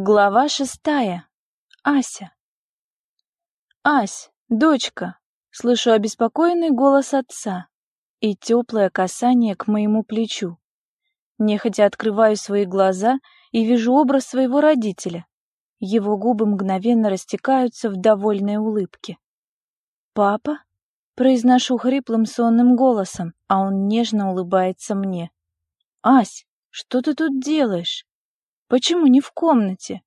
Глава шестая. Ася. «Ась, дочка!» — слышу обеспокоенный голос отца и теплое касание к моему плечу. Нехотя открываю свои глаза и вижу образ своего родителя. Его губы мгновенно растекаются в довольной улыбке. «Папа?» — произношу хриплым сонным голосом, а он нежно улыбается мне. «Ась, что ты тут делаешь? Почему не в комнате?»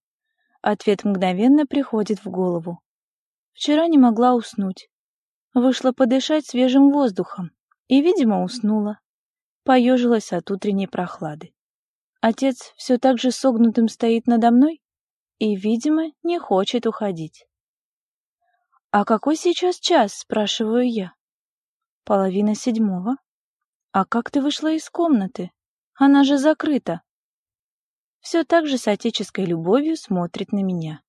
Ответ мгновенно приходит в голову. Вчера не могла уснуть. Вышла подышать свежим воздухом и, видимо, уснула. Поежилась от утренней прохлады. Отец все так же согнутым стоит надо мной и, видимо, не хочет уходить. «А какой сейчас час?» — спрашиваю я. «Половина седьмого. А как ты вышла из комнаты? Она же закрыта». Все так же с отеческой любовью смотрит на меня.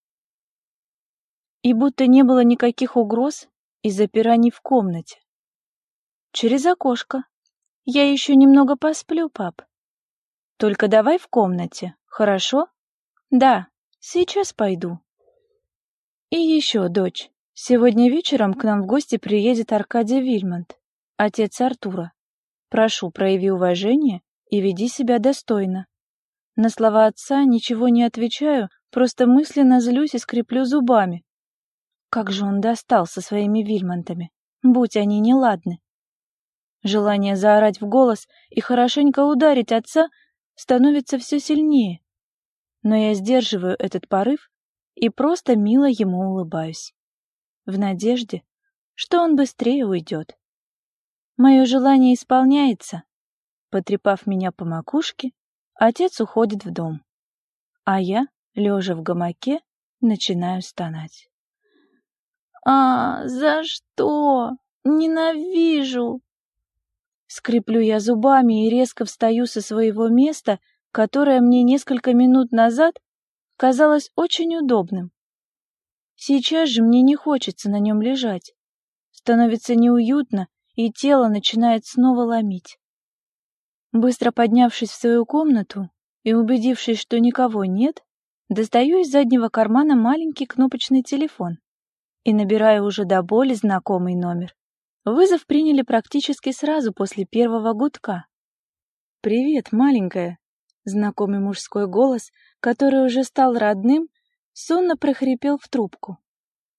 И будто не было никаких угроз и запираний в комнате. Через окошко. Я еще немного посплю, пап. Только давай в комнате, хорошо? Да, сейчас пойду. И еще, дочь, сегодня вечером к нам в гости приедет Аркадий Вильмонт, отец Артура. Прошу, прояви уважение и веди себя достойно. На слова отца ничего не отвечаю, просто мысленно злюсь и скреплю зубами. Как же он достал со своими Вильмонтами, будь они неладны. Желание заорать в голос и хорошенько ударить отца становится все сильнее. Но я сдерживаю этот порыв и просто мило ему улыбаюсь. В надежде, что он быстрее уйдет. Мое желание исполняется. Потрепав меня по макушке, отец уходит в дом. А я, лежа в гамаке, начинаю стонать. «А, за что? Ненавижу!» Скреплю я зубами и резко встаю со своего места, которое мне несколько минут назад казалось очень удобным. Сейчас же мне не хочется на нем лежать. Становится неуютно, и тело начинает снова ломить. Быстро поднявшись в свою комнату и убедившись, что никого нет, достаю из заднего кармана маленький кнопочный телефон и набираю уже до боли знакомый номер. Вызов приняли практически сразу после первого гудка. «Привет, маленькая!» Знакомый мужской голос, который уже стал родным, сонно прохрипел в трубку.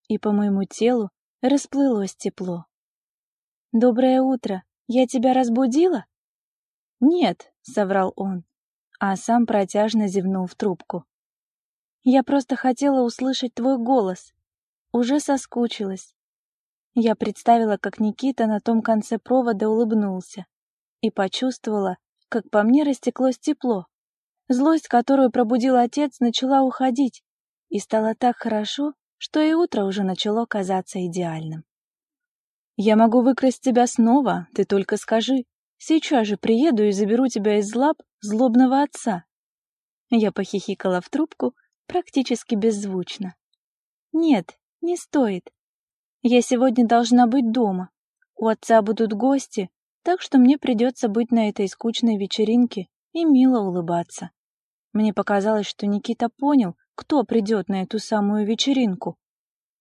И по моему телу расплылось тепло. «Доброе утро! Я тебя разбудила?» «Нет», — соврал он, а сам протяжно зевнул в трубку. «Я просто хотела услышать твой голос. Уже соскучилась. Я представила, как Никита на том конце провода улыбнулся и почувствовала, как по мне растеклось тепло. Злость, которую пробудил отец, начала уходить, и стало так хорошо, что и утро уже начало казаться идеальным. «Я могу выкрасть тебя снова, ты только скажи. Сейчас же приеду и заберу тебя из лап злобного отца». Я похихикала в трубку практически беззвучно. «Нет, не стоит. Я сегодня должна быть дома. У отца будут гости, так что мне придется быть на этой скучной вечеринке и мило улыбаться. Мне показалось, что Никита понял, кто придет на эту самую вечеринку.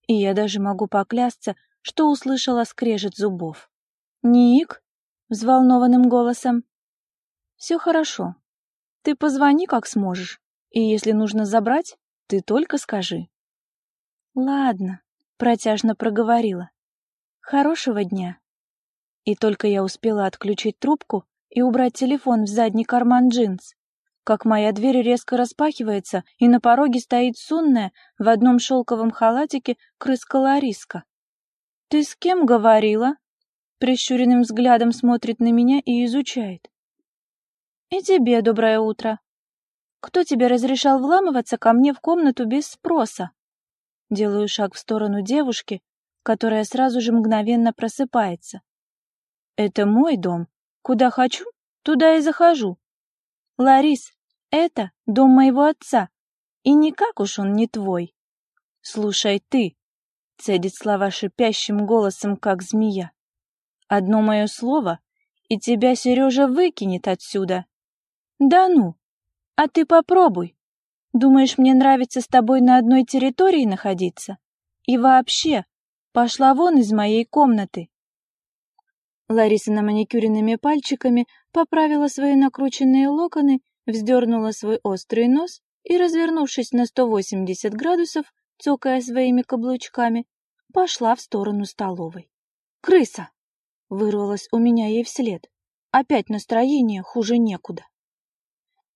И я даже могу поклясться, что услышала скрежет зубов. «Ник?» — взволнованным голосом. «Все хорошо. Ты позвони, как сможешь, и если нужно забрать, ты только скажи». «Ладно», протяжно проговорила. «Хорошего дня!» И только я успела отключить трубку и убрать телефон в задний карман джинс, как моя дверь резко распахивается, и на пороге стоит сонная в одном шелковом халатике крыска Лариска. «Ты с кем говорила?» Прищуренным взглядом смотрит на меня и изучает. «И тебе доброе утро. Кто тебе разрешал вламываться ко мне в комнату без спроса?» Делаю шаг в сторону девушки, которая сразу же мгновенно просыпается. Это мой дом. Куда хочу, туда и захожу. Ларис, это дом моего отца, и никак уж он не твой. Слушай ты, цедит слова шипящим голосом, как змея. Одно мое слово, и тебя Сережа выкинет отсюда. Да ну, а ты попробуй. Думаешь, мне нравится с тобой на одной территории находиться? И вообще, пошла вон из моей комнаты. Лариса на маникюренными пальчиками поправила свои накрученные локоны, вздернула свой острый нос и, развернувшись на 180 градусов, цокая своими каблучками, пошла в сторону столовой. «Крыса!» — вырвалась у меня ей вслед. «Опять настроение хуже некуда».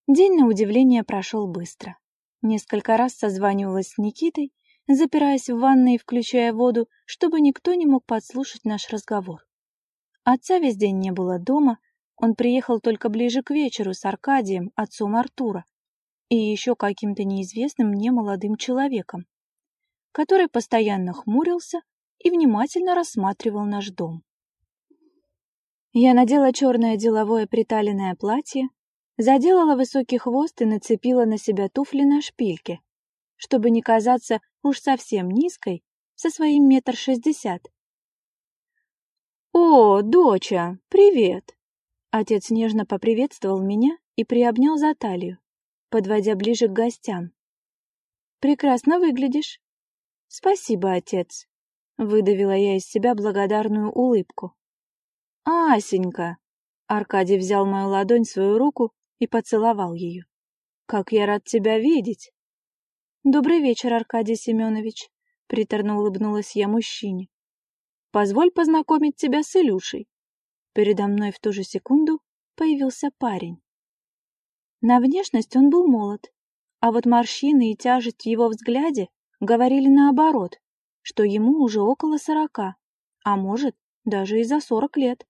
День, на удивление, прошел быстро. Несколько раз созванивалась с Никитой, запираясь в ванной и включая воду, чтобы никто не мог подслушать наш разговор. Отца весь день не было дома, он приехал только ближе к вечеру с Аркадием, отцом Артура, и еще каким-то неизвестным мне молодым человеком, который постоянно хмурился и внимательно рассматривал наш дом. Я надела черное деловое приталенное платье, заделала высокий хвост и нацепила на себя туфли на шпильке, чтобы не казаться уж совсем низкой со своим метр шестьдесят. «О, доча, привет!» Отец нежно поприветствовал меня и приобнял за талию, подводя ближе к гостям. «Прекрасно выглядишь». «Спасибо, отец», — выдавила я из себя благодарную улыбку. «Асенька!» Аркадий взял мою ладонь в свою руку и поцеловал ее. «Как я рад тебя видеть!» «Добрый вечер, Аркадий Семенович», — приторно улыбнулась я мужчине. «Позволь познакомить тебя с Илюшей». Передо мной в ту же секунду появился парень. На внешность он был молод, а вот морщины и тяжесть в его взгляде говорили наоборот, что ему уже около сорока, а может, даже и за сорок лет.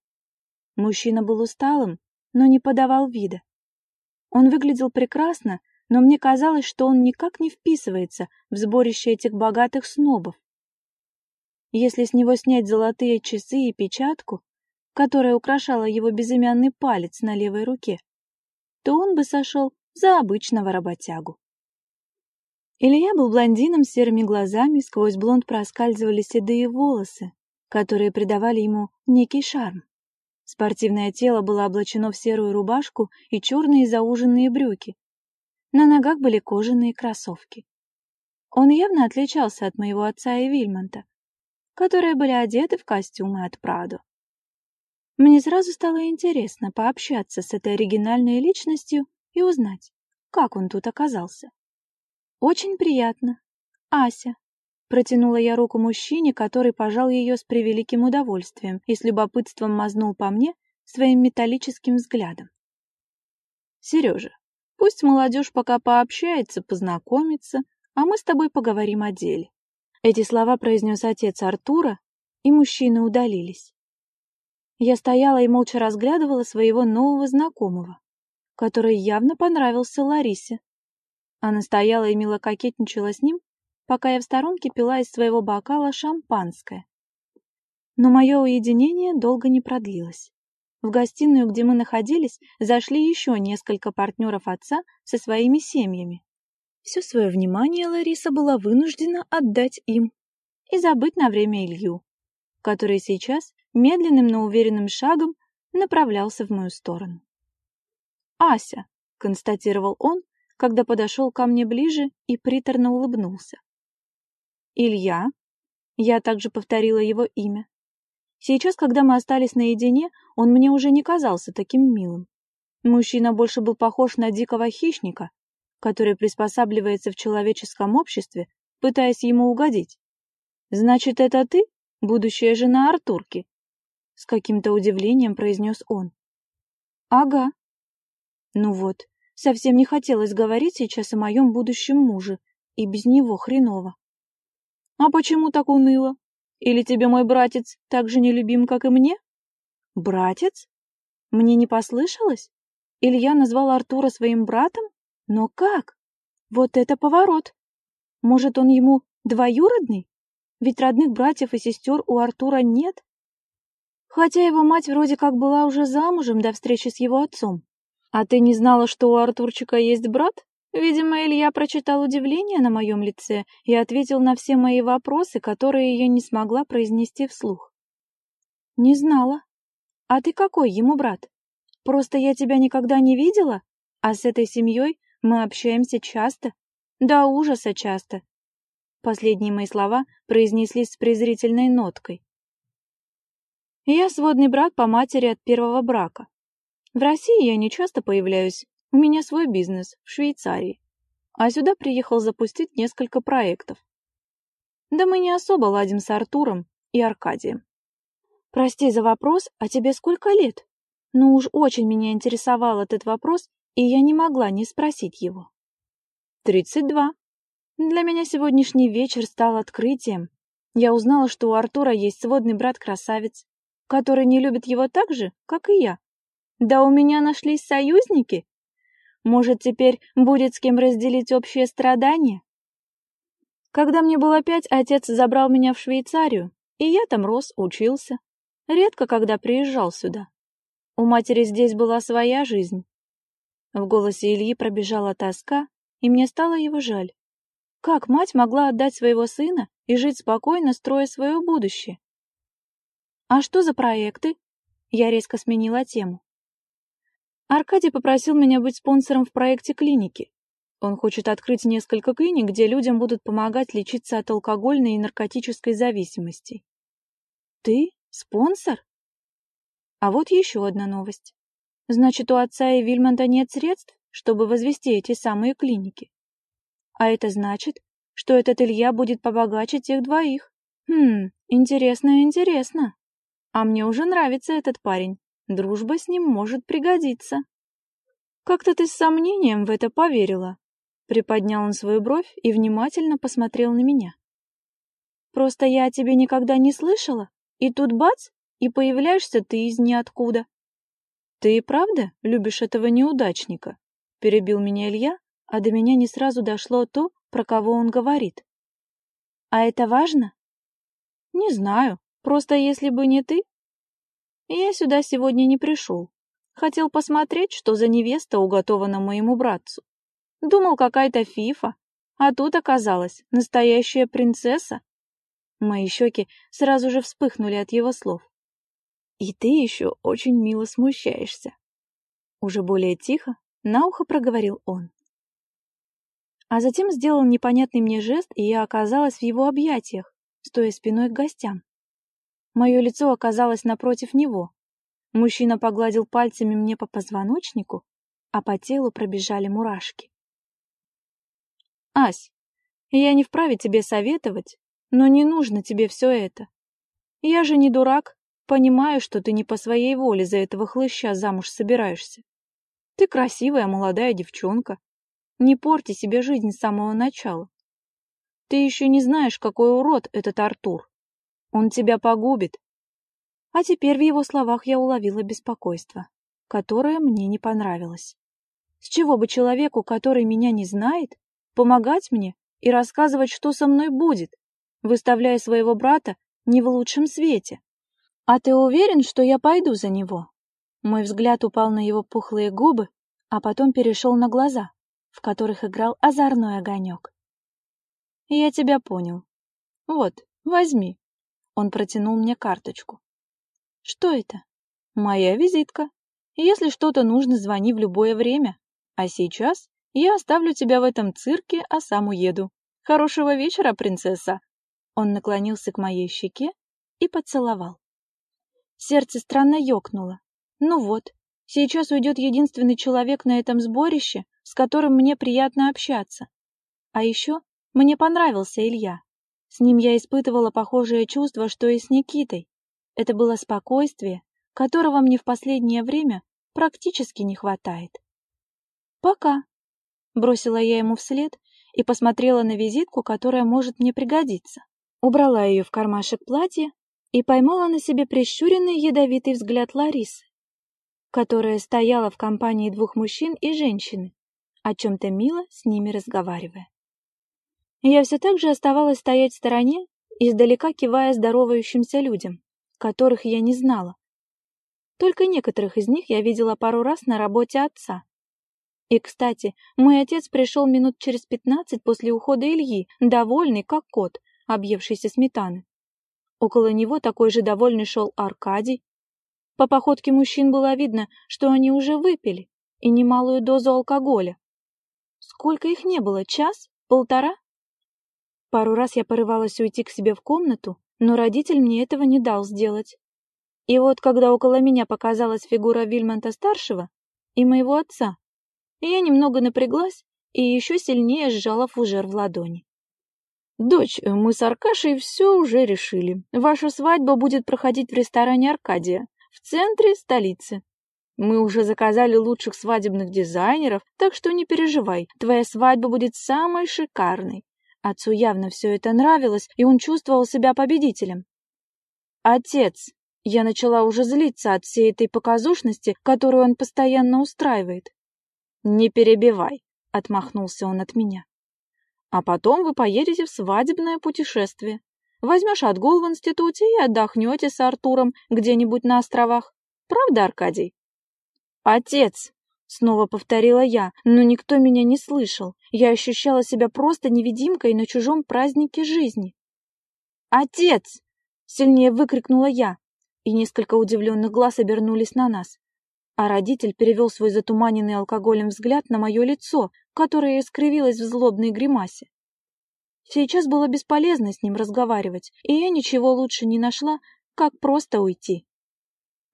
Мужчина был усталым, но не подавал вида. Он выглядел прекрасно, но мне казалось, что он никак не вписывается в сборище этих богатых снобов. Если с него снять золотые часы и печатку, которая украшала его безымянный палец на левой руке, то он бы сошел за обычного работягу. Илья был блондином с серыми глазами, сквозь блонд проскальзывали седые волосы, которые придавали ему некий шарм. Спортивное тело было облачено в серую рубашку и черные зауженные брюки. На ногах были кожаные кроссовки. Он явно отличался от моего отца и Вильмонта, которые были одеты в костюмы от Прадо. Мне сразу стало интересно пообщаться с этой оригинальной личностью и узнать, как он тут оказался. «Очень приятно. Ася», Протянула я руку мужчине, который пожал ее с превеликим удовольствием и с любопытством мазнул по мне своим металлическим взглядом. «Сережа, пусть молодежь пока пообщается, познакомится, а мы с тобой поговорим о деле». Эти слова произнес отец Артура, и мужчины удалились. Я стояла и молча разглядывала своего нового знакомого, который явно понравился Ларисе. Она стояла и мило кокетничала с ним, пока я в сторонке пила из своего бокала шампанское. Но мое уединение долго не продлилось. В гостиную, где мы находились, зашли еще несколько партнеров отца со своими семьями. Все свое внимание Лариса была вынуждена отдать им и забыть на время Илью, который сейчас медленным, но уверенным шагом направлялся в мою сторону. «Ася», — констатировал он, когда подошел ко мне ближе и приторно улыбнулся. Илья. Я также повторила его имя. Сейчас, когда мы остались наедине, он мне уже не казался таким милым. Мужчина больше был похож на дикого хищника, который приспосабливается в человеческом обществе, пытаясь ему угодить. «Значит, это ты, будущая жена Артурки?» С каким-то удивлением произнес он. «Ага». Ну вот, совсем не хотелось говорить сейчас о моем будущем муже, и без него хреново. А почему так уныло? Или тебе мой братец так же нелюбим, как и мне? Братец? Мне не послышалось? Илья назвал Артура своим братом? Но как? Вот это поворот! Может, он ему двоюродный? Ведь родных братьев и сестер у Артура нет. Хотя его мать вроде как была уже замужем до встречи с его отцом. А ты не знала, что у Артурчика есть брат? Видимо, Илья прочитал удивление на моем лице и ответил на все мои вопросы, которые я не смогла произнести вслух. «Не знала. А ты какой ему брат? Просто я тебя никогда не видела, а с этой семьей мы общаемся часто, До ужаса часто. Последние мои слова произнеслись с презрительной ноткой. Я сводный брат по матери от первого брака. В России я не часто появляюсь, у меня свой бизнес в Швейцарии. А сюда приехал запустить несколько проектов. Да мы не особо ладим с Артуром и Аркадием. Прости за вопрос, а тебе сколько лет? Ну уж очень меня интересовал этот вопрос, и я не могла не спросить его. Тридцать два. Для меня сегодняшний вечер стал открытием. Я узнала, что у Артура есть сводный брат-красавец, который не любит его так же, как и я. Да у меня нашлись союзники. Может, теперь будет с кем разделить общее страдание? Когда мне было пять, отец забрал меня в Швейцарию, и я там рос, учился. Редко когда приезжал сюда. У матери здесь была своя жизнь. В голосе Ильи пробежала тоска, и мне стало его жаль. Как мать могла отдать своего сына и жить спокойно, строя свое будущее? А что за проекты? Я резко сменила тему. Аркадий попросил меня быть спонсором в проекте клиники. Он хочет открыть несколько клиник, где людям будут помогать лечиться от алкогольной и наркотической зависимости. Ты спонсор? А вот еще одна новость. Значит, у отца и Вильмонта нет средств, чтобы возвести эти самые клиники. А это значит, что этот Илья будет побогаче тех двоих. Хм, интересно, интересно. А мне уже нравится этот парень. Дружба с ним может пригодиться. Как-то ты с сомнением в это поверила. Приподнял он свою бровь и внимательно посмотрел на меня. Просто я о тебе никогда не слышала, и тут бац, и появляешься ты из ниоткуда. Ты и правда любишь этого неудачника? Перебил меня Илья, а до меня не сразу дошло то, про кого он говорит. А это важно? Не знаю, просто если бы не ты, я сюда сегодня не пришел. Хотел посмотреть, что за невеста уготована моему братцу. Думал, какая-то фифа, а тут оказалась настоящая принцесса. Мои щеки сразу же вспыхнули от его слов. И ты еще очень мило смущаешься. Уже более тихо на ухо проговорил он. А затем сделал непонятный мне жест, и я оказалась в его объятиях, стоя спиной к гостям. Мое лицо оказалось напротив него. Мужчина погладил пальцами мне по позвоночнику, а по телу пробежали мурашки. «Ась, я не вправе тебе советовать, но не нужно тебе все это. Я же не дурак, понимаю, что ты не по своей воле за этого хлыща замуж собираешься. Ты красивая молодая девчонка. Не порти себе жизнь с самого начала. Ты еще не знаешь, какой урод этот Артур. Он тебя погубит. А теперь в его словах я уловила беспокойство, которое мне не понравилось. С чего бы человеку, который меня не знает, помогать мне и рассказывать, что со мной будет, выставляя своего брата не в лучшем свете? А ты уверен, что я пойду за него? Мой взгляд упал на его пухлые губы, а потом перешел на глаза, в которых играл озорной огонек. Я тебя понял. Вот, возьми. Он протянул мне карточку. Что это? Моя визитка. Если что-то нужно, звони в любое время. А сейчас я оставлю тебя в этом цирке, а сам уеду. Хорошего вечера, принцесса. Он наклонился к моей щеке и поцеловал. Сердце странно ёкнуло. Ну вот, сейчас уйдет единственный человек на этом сборище, с которым мне приятно общаться. А еще мне понравился Илья. С ним я испытывала похожее чувство, что и с Никитой. Это было спокойствие, которого мне в последнее время практически не хватает. «Пока», — бросила я ему вслед и посмотрела на визитку, которая может мне пригодиться. Убрала ее в кармашек платья и поймала на себе прищуренный ядовитый взгляд Ларисы, которая стояла в компании двух мужчин и женщины, о чем-то мило с ними разговаривая. Я все так же оставалась стоять в стороне, издалека кивая здоровающимся людям, которых я не знала. Только некоторых из них я видела пару раз на работе отца. И, кстати, мой отец пришел минут через пятнадцать после ухода Ильи, довольный, как кот, объевшийся сметаны. Около него такой же довольный шел Аркадий. По походке мужчин было видно, что они уже выпили, и немалую дозу алкоголя. Сколько их не было, час? Полтора? Пару раз я порывалась уйти к себе в комнату, но родитель мне этого не дал сделать. И вот когда около меня показалась фигура Вильмонта-старшего и моего отца, я немного напряглась и еще сильнее сжала фужер в ладони. «Дочь, мы с Аркашей все уже решили. Ваша свадьба будет проходить в ресторане «Аркадия» в центре столицы. Мы уже заказали лучших свадебных дизайнеров, так что не переживай, твоя свадьба будет самой шикарной. Отцу явно все это нравилось, и он чувствовал себя победителем. Отец, я начала уже злиться от всей этой показушности, которую он постоянно устраивает. Не перебивай, отмахнулся он от меня. А потом вы поедете в свадебное путешествие. Возьмешь отгул в институте и отдохнете с Артуром где-нибудь на островах. Правда, Аркадий? Отец, снова повторила я, но никто меня не слышал. Я ощущала себя просто невидимкой на чужом празднике жизни. Отец! сильнее выкрикнула я, и несколько удивленных глаз обернулись на нас. А родитель перевел свой затуманенный алкоголем взгляд на мое лицо, которое искривилось в злобной гримасе. Сейчас было бесполезно с ним разговаривать, и я ничего лучше не нашла, как просто уйти.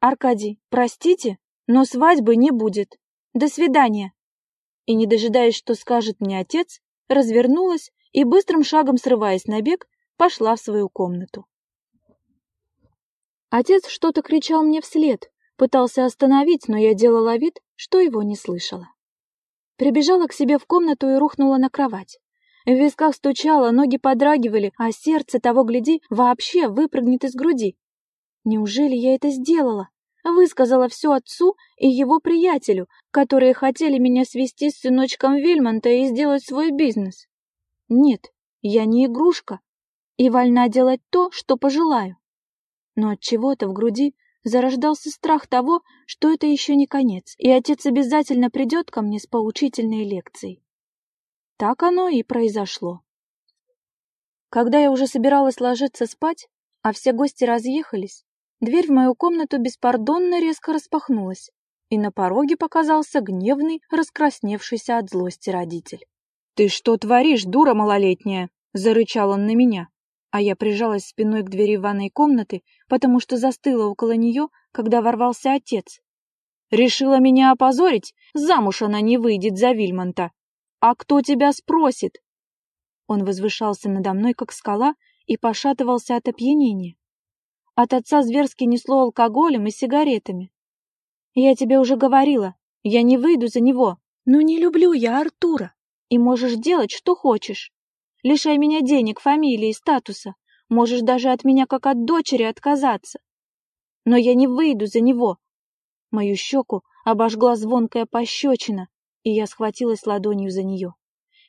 «Аркадий, простите, но свадьбы не будет. До свидания!» И, не дожидаясь, что скажет мне отец, развернулась и, быстрым шагом срываясь на бег, пошла в свою комнату. Отец что-то кричал мне вслед, Пытался остановить, но я делала вид, что его не слышала. Прибежала к себе в комнату и рухнула на кровать. В висках стучало, ноги подрагивали, а сердце, того гляди, вообще выпрыгнет из груди. Неужели я это сделала? Высказала все отцу и его приятелю, которые хотели меня свести с сыночком Вильмонта и сделать свой бизнес. Нет, я не игрушка и вольна делать то, что пожелаю. Но от чего-то в груди зарождался страх того, что это еще не конец, и отец обязательно придет ко мне с поучительной лекцией. Так оно и произошло. Когда я уже собиралась ложиться спать, а все гости разъехались, дверь в мою комнату беспардонно резко распахнулась, и на пороге показался гневный, раскрасневшийся от злости родитель. «Ты что творишь, дура малолетняя?» — зарычал он на меня а я прижалась спиной к двери ванной комнаты, потому что застыла около нее, когда ворвался отец. Решила меня опозорить? Замуж она не выйдет за Вильмонта. А кто тебя спросит? Он возвышался надо мной, как скала, и пошатывался от опьянения. От отца зверски несло алкоголем и сигаретами. Я тебе уже говорила, я не выйду за него. Но не люблю я Артура, и можешь делать, что хочешь. Лишай меня денег, фамилии, и статуса. Можешь даже от меня, как от дочери, отказаться. Но я не выйду за него. Мою щеку обожгла звонкая пощечина, и я схватилась ладонью за нее.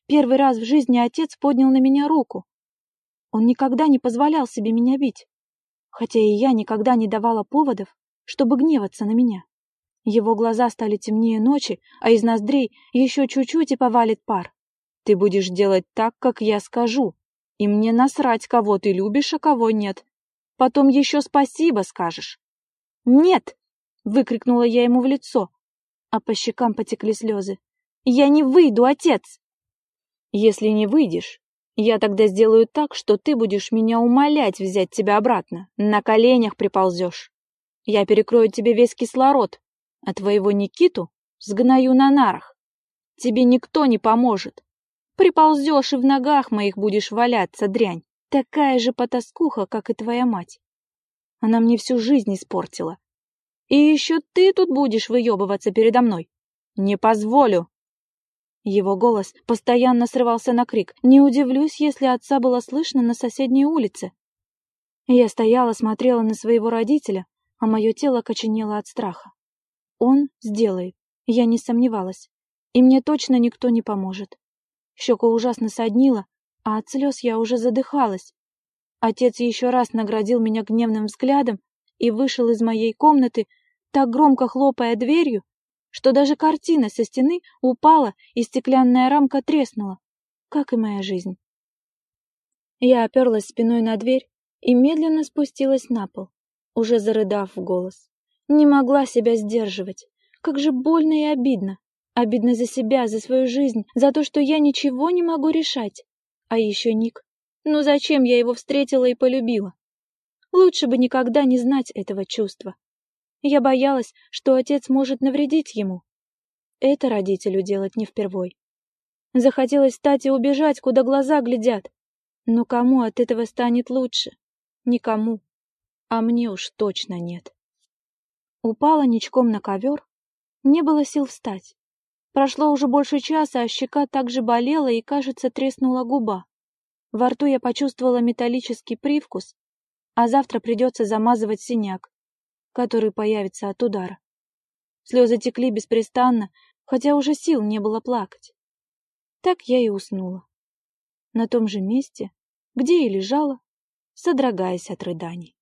Первый раз в жизни отец поднял на меня руку. Он никогда не позволял себе меня бить, хотя и я никогда не давала поводов, чтобы гневаться на меня. Его глаза стали темнее ночи, а из ноздрей еще чуть-чуть и повалит пар. Ты будешь делать так, как я скажу. И мне насрать, кого ты любишь, а кого нет. Потом еще спасибо скажешь. Нет! Выкрикнула я ему в лицо, а по щекам потекли слезы. Я не выйду, отец! Если не выйдешь, я тогда сделаю так, что ты будешь меня умолять взять тебя обратно. На коленях приползешь. Я перекрою тебе весь кислород, а твоего Никиту сгною на нарах. Тебе никто не поможет. Приползешь и в ногах моих будешь валяться, дрянь. Такая же потаскуха, как и твоя мать. Она мне всю жизнь испортила. И еще ты тут будешь выебываться передо мной. Не позволю. Его голос постоянно срывался на крик. Не удивлюсь, если отца было слышно на соседней улице. Я стояла, смотрела на своего родителя, а мое тело коченело от страха. Он сделает, я не сомневалась. И мне точно никто не поможет. Щеку ужасно соднило, а от слез я уже задыхалась. Отец еще раз наградил меня гневным взглядом и вышел из моей комнаты, так громко хлопая дверью, что даже картина со стены упала и стеклянная рамка треснула, как и моя жизнь. Я оперлась спиной на дверь и медленно спустилась на пол, уже зарыдав в голос. Не могла себя сдерживать. Как же больно и обидно. Обидно за себя, за свою жизнь, за то, что я ничего не могу решать. А еще Ник. Ну зачем я его встретила и полюбила? Лучше бы никогда не знать этого чувства. Я боялась, что отец может навредить ему. Это родителю делать не впервой. Захотелось встать и убежать, куда глаза глядят. Но кому от этого станет лучше? Никому. А мне уж точно нет. Упала ничком на ковер. Не было сил встать. Прошло уже больше часа, а щека также болела и, кажется, треснула губа. Во рту я почувствовала металлический привкус, а завтра придется замазывать синяк, который появится от удара. Слезы текли беспрестанно, хотя уже сил не было плакать. Так я и уснула. На том же месте, где и лежала, содрогаясь от рыданий.